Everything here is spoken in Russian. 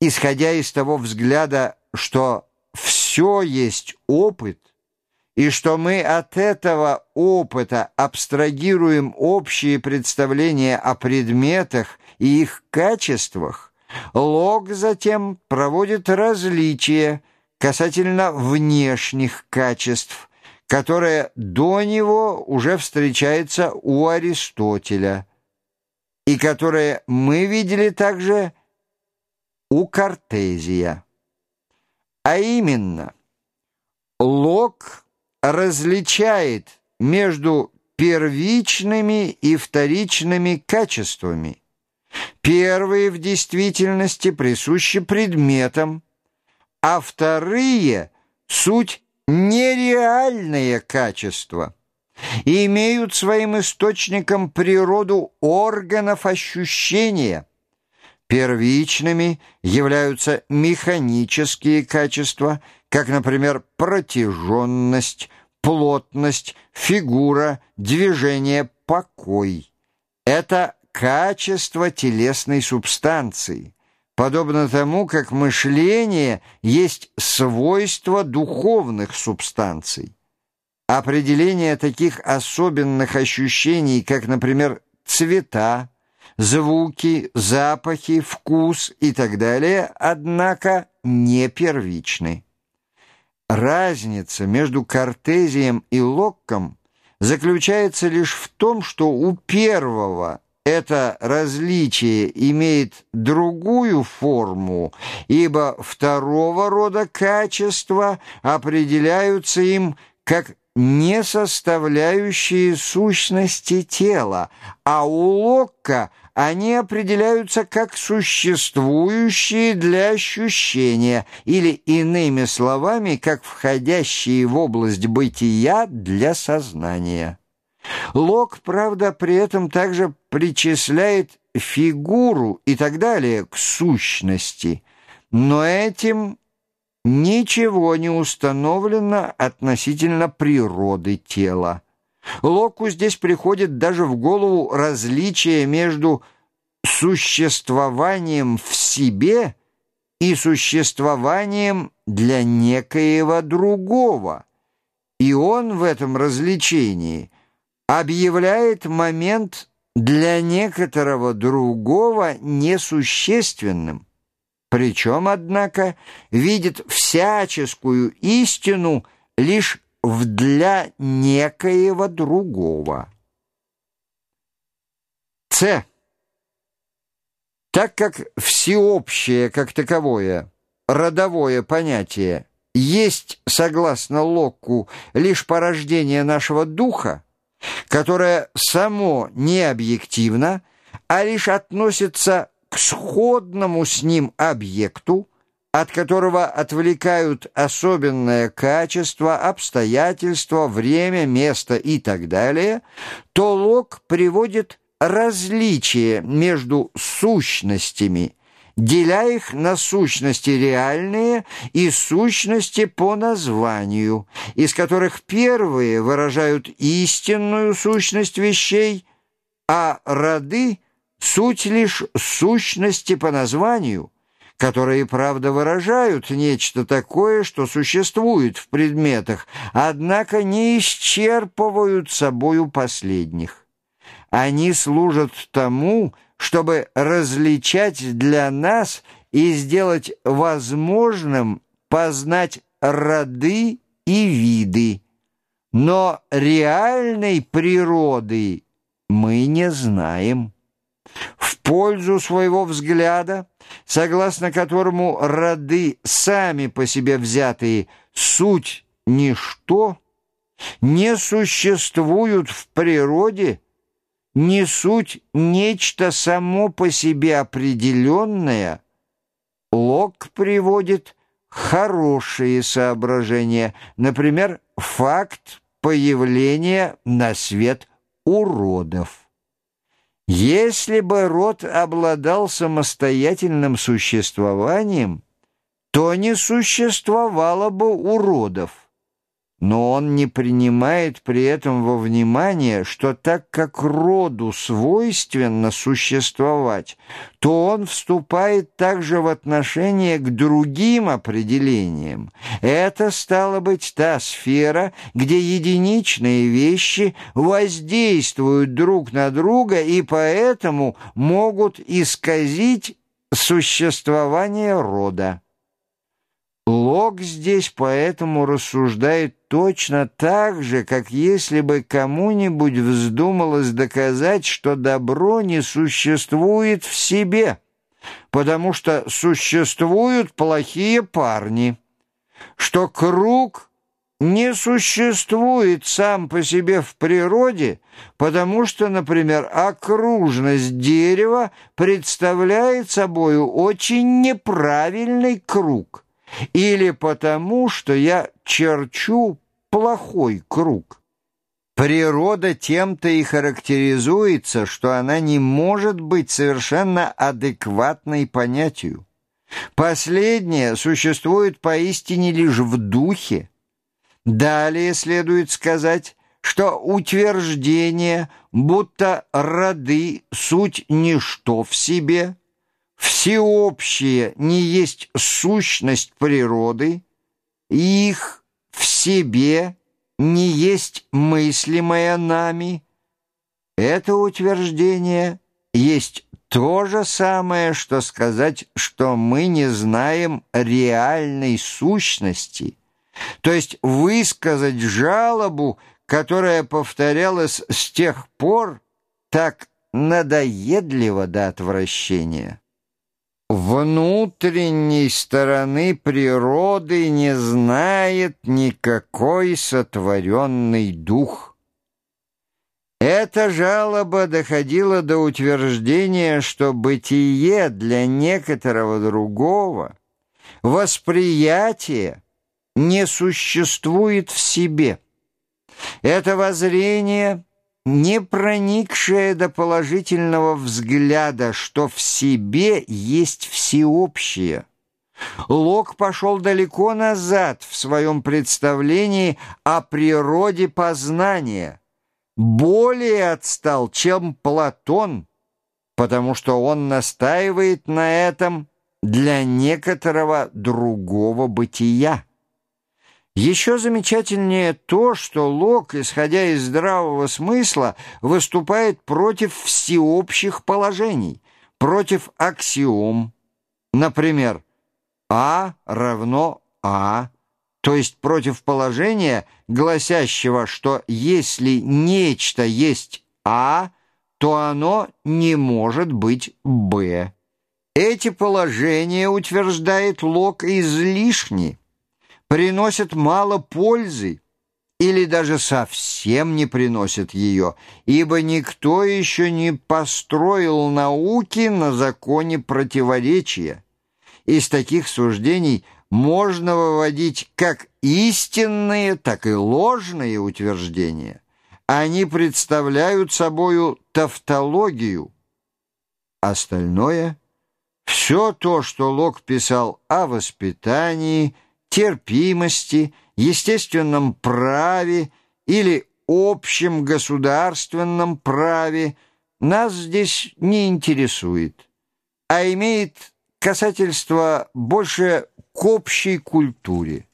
исходя из того взгляда, что все есть опыт, и что мы от этого опыта абстрагируем общие представления о предметах и их качествах, Лок затем проводит различия касательно внешних качеств, которое до него уже встречается у Аристотеля, и которое мы видели также у Картезия. А именно, Лок различает между первичными и вторичными качествами. Первые в действительности присущи предметам, а вторые — суть нереальные качества и имеют своим источником природу органов ощущения. Первичными являются механические качества, как, например, протяженность, плотность, фигура, движение, покой. Это качество телесной субстанции, подобно тому, как мышление есть свойство духовных субстанций. Определение таких особенных ощущений, как, например, цвета, звуки, запахи, вкус и так далее, однако не первичны. Разница между Картезием и Локком заключается лишь в том, что у первого это различие имеет другую форму, ибо второго рода качества определяются им как не составляющие сущности тела, а у Локка они определяются как существующие для ощущения или, иными словами, как входящие в область бытия для сознания. Лок, правда, при этом также причисляет фигуру и так далее к сущности, но этим ничего не установлено относительно природы тела. Локу здесь приходит даже в голову различие между существованием в себе и существованием для некоего другого. И он в этом различении объявляет момент для некоторого другого несущественным. Причем, однако, видит всяческую истину лишь в для некоего другого. С. Так как всеобщее, как таковое, родовое понятие есть, согласно Локку, лишь порождение нашего духа, которое само не объективно, а лишь относится к сходному с ним объекту, от которого отвлекают особенное качество, обстоятельства, время, место и так далее, то Лок приводит различие между сущностями, деля их на сущности реальные и сущности по названию, из которых первые выражают истинную сущность вещей, а роды — Суть лишь сущности по названию, которые, правда, выражают нечто такое, что существует в предметах, однако не исчерпывают собою последних. Они служат тому, чтобы различать для нас и сделать возможным познать роды и виды. Но реальной природы мы не знаем в пользу своего взгляда, согласно которому роды сами по себе взятые суть ничто, не существуют в природе, не суть нечто само по себе определенное, Лок приводит хорошие соображения, например, факт появления на свет уродов. Если бы род обладал самостоятельным существованием, то не существовало бы уродов. Но он не принимает при этом во внимание, что так как роду свойственно существовать, то он вступает также в отношение к другим определениям. Это стало быть та сфера, где единичные вещи воздействуют друг на друга и поэтому могут исказить существование рода. Лок здесь поэтому рассуждает точно так же, как если бы кому-нибудь вздумалось доказать, что добро не существует в себе, потому что существуют плохие парни, что круг не существует сам по себе в природе, потому что, например, окружность дерева представляет собою очень неправильный круг или потому, что я черчу плохой круг. Природа тем-то и характеризуется, что она не может быть совершенно адекватной понятию. Последнее существует поистине лишь в духе. Далее следует сказать, что утверждение, будто роды суть ничто в себе – всеобщее не есть сущность природы, их в себе не есть мыслимое нами. Это утверждение есть то же самое, что сказать, что мы не знаем реальной сущности, то есть высказать жалобу, которая повторялась с тех пор так надоедливо до отвращения. Внутренней стороны природы не знает никакой сотворенный дух. Эта жалоба доходила до утверждения, что бытие для некоторого другого, восприятие не существует в себе. Это воззрение – не проникшая до положительного взгляда, что в себе есть всеобщее. Лок пошел далеко назад в своем представлении о природе познания, более отстал, чем Платон, потому что он настаивает на этом для некоторого другого бытия. Еще замечательнее то, что Лок, исходя из здравого смысла, выступает против всеобщих положений, против аксиом. Например, А равно А, то есть против положения, гласящего, что если нечто есть А, то оно не может быть Б. Эти положения, утверждает Лок, излишни приносят мало пользы или даже совсем не приносят ее, ибо никто еще не построил науки на законе противоречия. Из таких суждений можно выводить как истинные, так и ложные утверждения. Они представляют собою тавтологию. Остальное — все то, что Лок писал о воспитании – терпимости, естественном праве или общем государственном праве нас здесь не интересует, а имеет касательство больше к общей культуре.